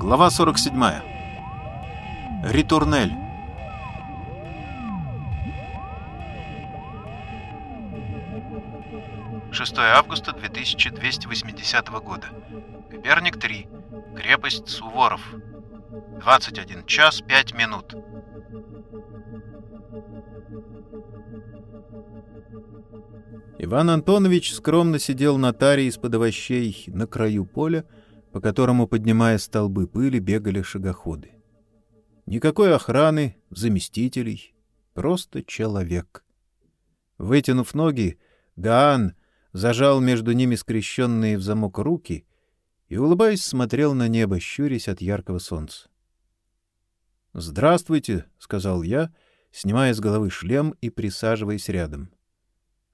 Глава 47. Ритурнель. Шестое августа 2280 года. Коперник 3. Крепость Суворов. 21 час 5 минут. Иван Антонович скромно сидел на таре из-под овощей на краю поля, по которому, поднимая столбы пыли, бегали шагоходы. Никакой охраны, заместителей, просто человек. Вытянув ноги, Гаан зажал между ними скрещенные в замок руки и, улыбаясь, смотрел на небо, щурясь от яркого солнца. «Здравствуйте», — сказал я, снимая с головы шлем и присаживаясь рядом.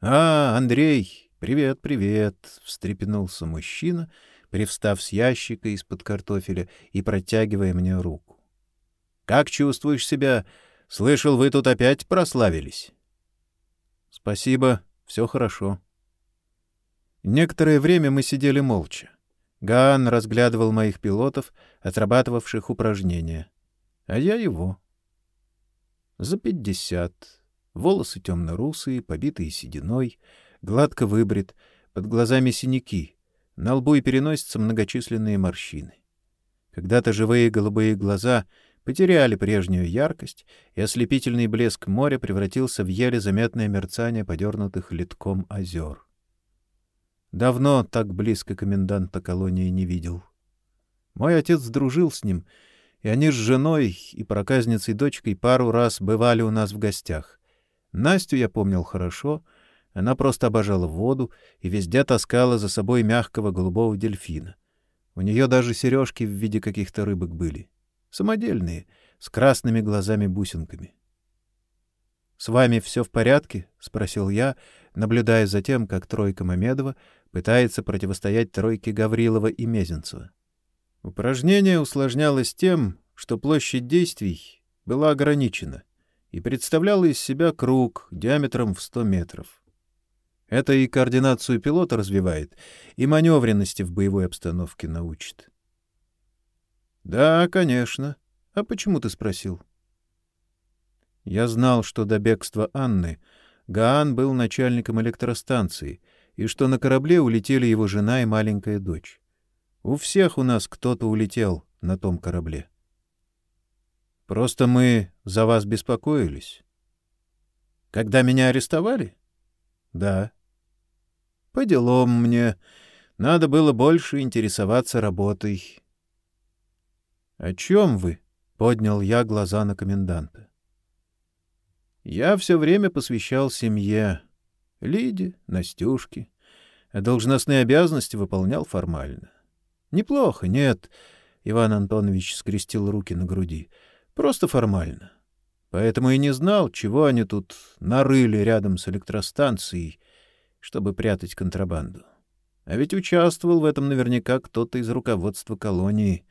«А, Андрей, привет, привет!» — встрепенулся мужчина — привстав с ящика из-под картофеля и протягивая мне руку. «Как чувствуешь себя? Слышал, вы тут опять прославились?» «Спасибо, все хорошо». Некоторое время мы сидели молча. Гаан разглядывал моих пилотов, отрабатывавших упражнения, а я его. За пятьдесят. Волосы темно-русые, побитые сединой, гладко выбрит, под глазами синяки — на лбу и переносятся многочисленные морщины. Когда-то живые голубые глаза потеряли прежнюю яркость, и ослепительный блеск моря превратился в еле заметное мерцание подернутых литком озер. Давно так близко коменданта колонии не видел. Мой отец дружил с ним, и они с женой и проказницей дочкой пару раз бывали у нас в гостях. Настю я помнил хорошо — она просто обожала воду и везде таскала за собой мягкого голубого дельфина. У нее даже сережки в виде каких-то рыбок были. Самодельные, с красными глазами-бусинками. — С вами все в порядке? — спросил я, наблюдая за тем, как тройка Мамедова пытается противостоять тройке Гаврилова и Мезенцева. Упражнение усложнялось тем, что площадь действий была ограничена и представляла из себя круг диаметром в 100 метров. Это и координацию пилота развивает, и маневренности в боевой обстановке научит. — Да, конечно. А почему ты спросил? Я знал, что до бегства Анны Гаан был начальником электростанции, и что на корабле улетели его жена и маленькая дочь. У всех у нас кто-то улетел на том корабле. Просто мы за вас беспокоились. Когда меня арестовали? Да. По делам мне. Надо было больше интересоваться работой. — О чем вы? — поднял я глаза на коменданта. Я все время посвящал семье. Лиде, Настюшке. Должностные обязанности выполнял формально. Неплохо, нет. Иван Антонович скрестил руки на груди. Просто формально. Поэтому и не знал, чего они тут нарыли рядом с электростанцией чтобы прятать контрабанду. А ведь участвовал в этом наверняка кто-то из руководства колонии.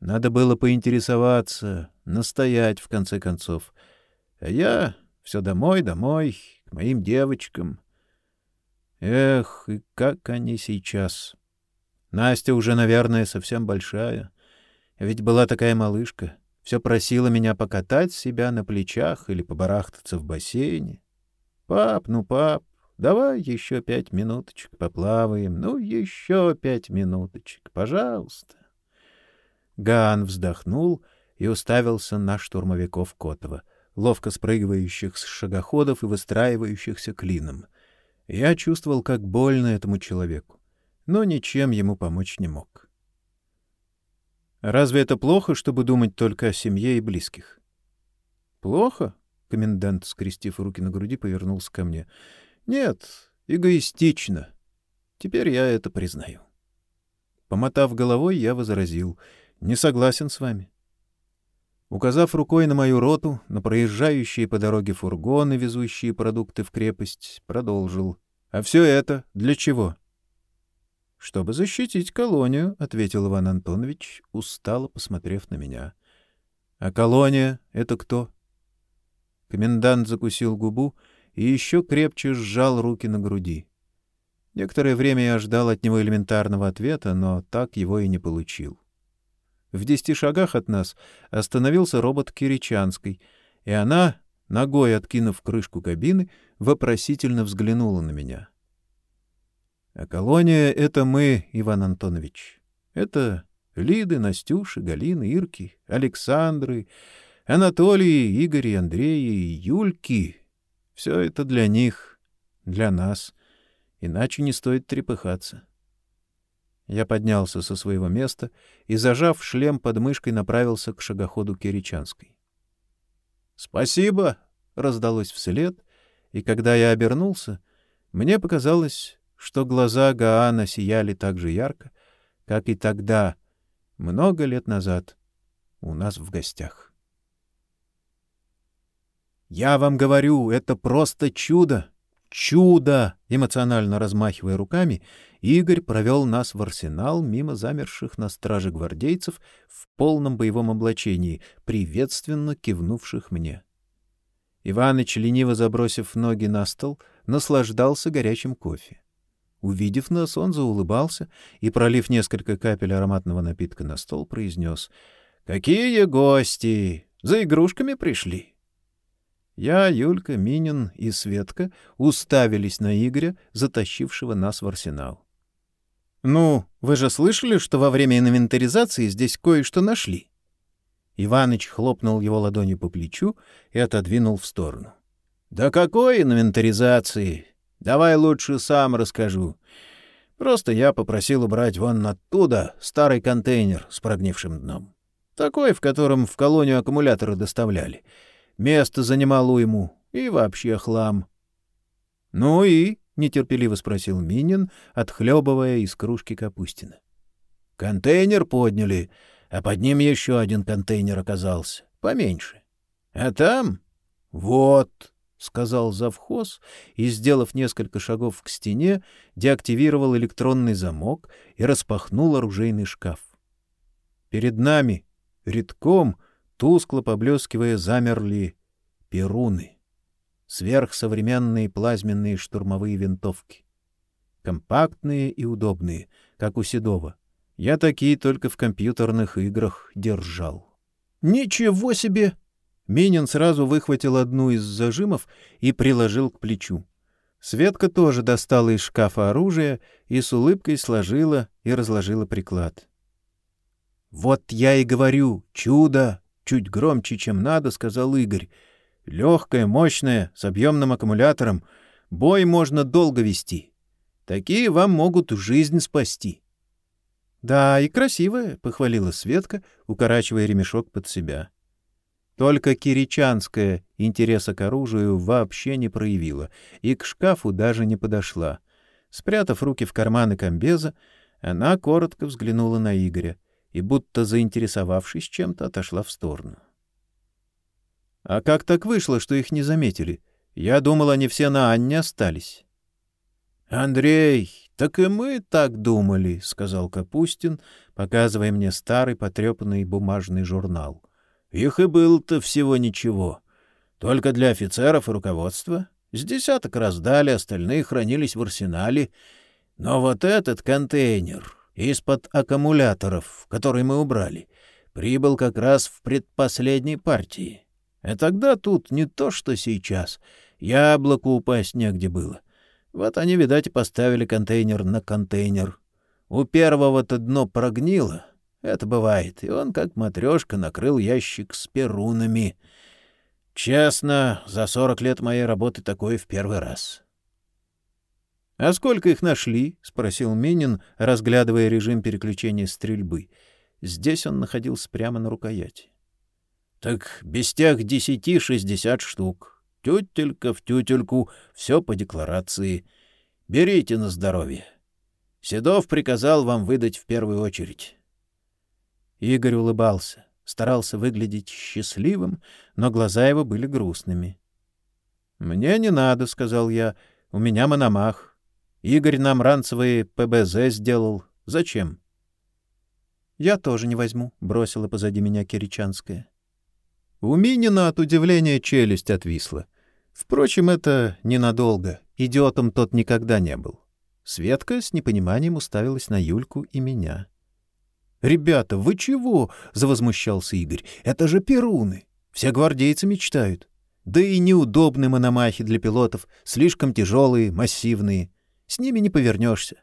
Надо было поинтересоваться, настоять, в конце концов. А я все домой, домой, к моим девочкам. Эх, и как они сейчас. Настя уже, наверное, совсем большая. Ведь была такая малышка. Все просила меня покатать себя на плечах или побарахтаться в бассейне. Пап, ну пап, Давай еще пять минуточек поплаваем. Ну, еще пять минуточек, пожалуйста. Ган вздохнул и уставился на штурмовиков Котова, ловко спрыгивающих с шагоходов и выстраивающихся клином. Я чувствовал, как больно этому человеку, но ничем ему помочь не мог. Разве это плохо, чтобы думать только о семье и близких? Плохо? Комендант, скрестив руки на груди, повернулся ко мне. Нет, эгоистично. Теперь я это признаю. Помотав головой, я возразил. Не согласен с вами. Указав рукой на мою роту, на проезжающие по дороге фургоны, везущие продукты в крепость, продолжил. — А все это для чего? — Чтобы защитить колонию, — ответил Иван Антонович, устало посмотрев на меня. — А колония — это кто? Комендант закусил губу и еще крепче сжал руки на груди. Некоторое время я ждал от него элементарного ответа, но так его и не получил. В десяти шагах от нас остановился робот Киричанской, и она, ногой откинув крышку кабины, вопросительно взглянула на меня. — А колония — это мы, Иван Антонович. Это Лиды, Настюши, Галины, Ирки, Александры, Анатолий, Игорь, Андрей и Юльки. Все это для них, для нас. Иначе не стоит трепыхаться. Я поднялся со своего места и, зажав шлем под мышкой, направился к шагоходу Киричанской. «Спасибо!» — раздалось вслед, и когда я обернулся, мне показалось, что глаза Гаана сияли так же ярко, как и тогда, много лет назад, у нас в гостях. «Я вам говорю, это просто чудо! Чудо!» Эмоционально размахивая руками, Игорь провел нас в арсенал мимо замерших на страже гвардейцев в полном боевом облачении, приветственно кивнувших мне. Иваныч, лениво забросив ноги на стол, наслаждался горячим кофе. Увидев нас, он заулыбался и, пролив несколько капель ароматного напитка на стол, произнес «Какие гости! За игрушками пришли?» Я, Юлька, Минин и Светка уставились на Игоря, затащившего нас в арсенал. «Ну, вы же слышали, что во время инвентаризации здесь кое-что нашли?» Иваныч хлопнул его ладонью по плечу и отодвинул в сторону. «Да какой инвентаризации? Давай лучше сам расскажу. Просто я попросил убрать вон оттуда старый контейнер с прогнившим дном. Такой, в котором в колонию аккумуляторы доставляли. Место занимал ему и вообще хлам. — Ну и? — нетерпеливо спросил Минин, отхлебывая из кружки Капустина. — Контейнер подняли, а под ним еще один контейнер оказался, поменьше. А там... Вот... — сказал завхоз и, сделав несколько шагов к стене, деактивировал электронный замок и распахнул оружейный шкаф. Перед нами, редком, тускло поблескивая, замерли перуны, сверхсовременные плазменные штурмовые винтовки. Компактные и удобные, как у Седова. Я такие только в компьютерных играх держал. «Ничего себе!» Минин сразу выхватил одну из зажимов и приложил к плечу. Светка тоже достала из шкафа оружие и с улыбкой сложила и разложила приклад. «Вот я и говорю, чудо!» — чуть громче, чем надо, сказал Игорь. «Легкое, мощное, с объемным аккумулятором. Бой можно долго вести. Такие вам могут жизнь спасти». «Да, и красивая», — похвалила Светка, укорачивая ремешок под себя. Только Киричанская интереса к оружию вообще не проявила и к шкафу даже не подошла. Спрятав руки в карманы комбеза, она коротко взглянула на Игоря и, будто заинтересовавшись чем-то, отошла в сторону. — А как так вышло, что их не заметили? Я думал, они все на Анне остались. — Андрей, так и мы так думали, — сказал Капустин, показывая мне старый потрепанный бумажный журнал — их и было-то всего ничего. Только для офицеров и руководства. С десяток раздали, остальные хранились в арсенале. Но вот этот контейнер из-под аккумуляторов, который мы убрали, прибыл как раз в предпоследней партии. А тогда тут не то, что сейчас. Яблоку упасть негде было. Вот они, видать, поставили контейнер на контейнер. У первого-то дно прогнило, это бывает. И он, как матрешка, накрыл ящик с перунами. Честно, за сорок лет моей работы такое в первый раз. — А сколько их нашли? — спросил Минин, разглядывая режим переключения стрельбы. Здесь он находился прямо на рукояти. — Так без тех десяти шестьдесят штук. Тютелька в тютельку, все по декларации. Берите на здоровье. Седов приказал вам выдать в первую очередь. Игорь улыбался, старался выглядеть счастливым, но глаза его были грустными. — Мне не надо, — сказал я, — у меня мономах. Игорь нам ранцевые ПБЗ сделал. Зачем? — Я тоже не возьму, — бросила позади меня Киричанская. У Минина от удивления челюсть отвисла. Впрочем, это ненадолго. Идиотом тот никогда не был. Светка с непониманием уставилась на Юльку и меня. — «Ребята, вы чего?» — завозмущался Игорь. «Это же перуны! Все гвардейцы мечтают. Да и неудобны мономахи для пилотов, слишком тяжелые, массивные. С ними не повернешься.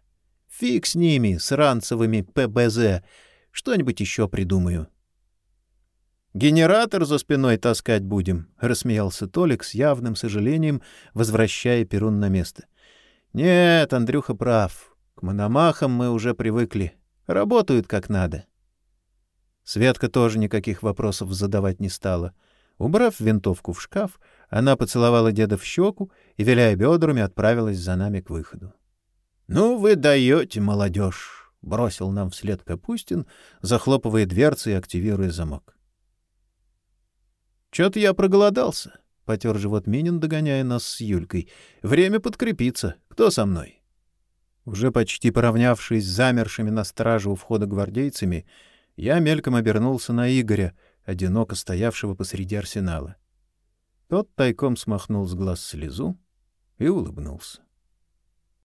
Фиг с ними, с ранцевыми ПБЗ. Что-нибудь еще придумаю». «Генератор за спиной таскать будем», — рассмеялся Толик с явным сожалением, возвращая Перун на место. «Нет, Андрюха прав. К мономахам мы уже привыкли. Работают как надо. Светка тоже никаких вопросов задавать не стала. Убрав винтовку в шкаф, она поцеловала деда в щеку и, виляя бедрами, отправилась за нами к выходу. — Ну вы даете, молодежь! — бросил нам вслед Капустин, захлопывая дверцы и активируя замок. — Чё-то я проголодался, — потер живот Минин, догоняя нас с Юлькой. — Время подкрепиться. Кто со мной? Уже почти поравнявшись с замершими на страже у входа гвардейцами, я мельком обернулся на Игоря, одиноко стоявшего посреди арсенала. Тот тайком смахнул с глаз слезу и улыбнулся.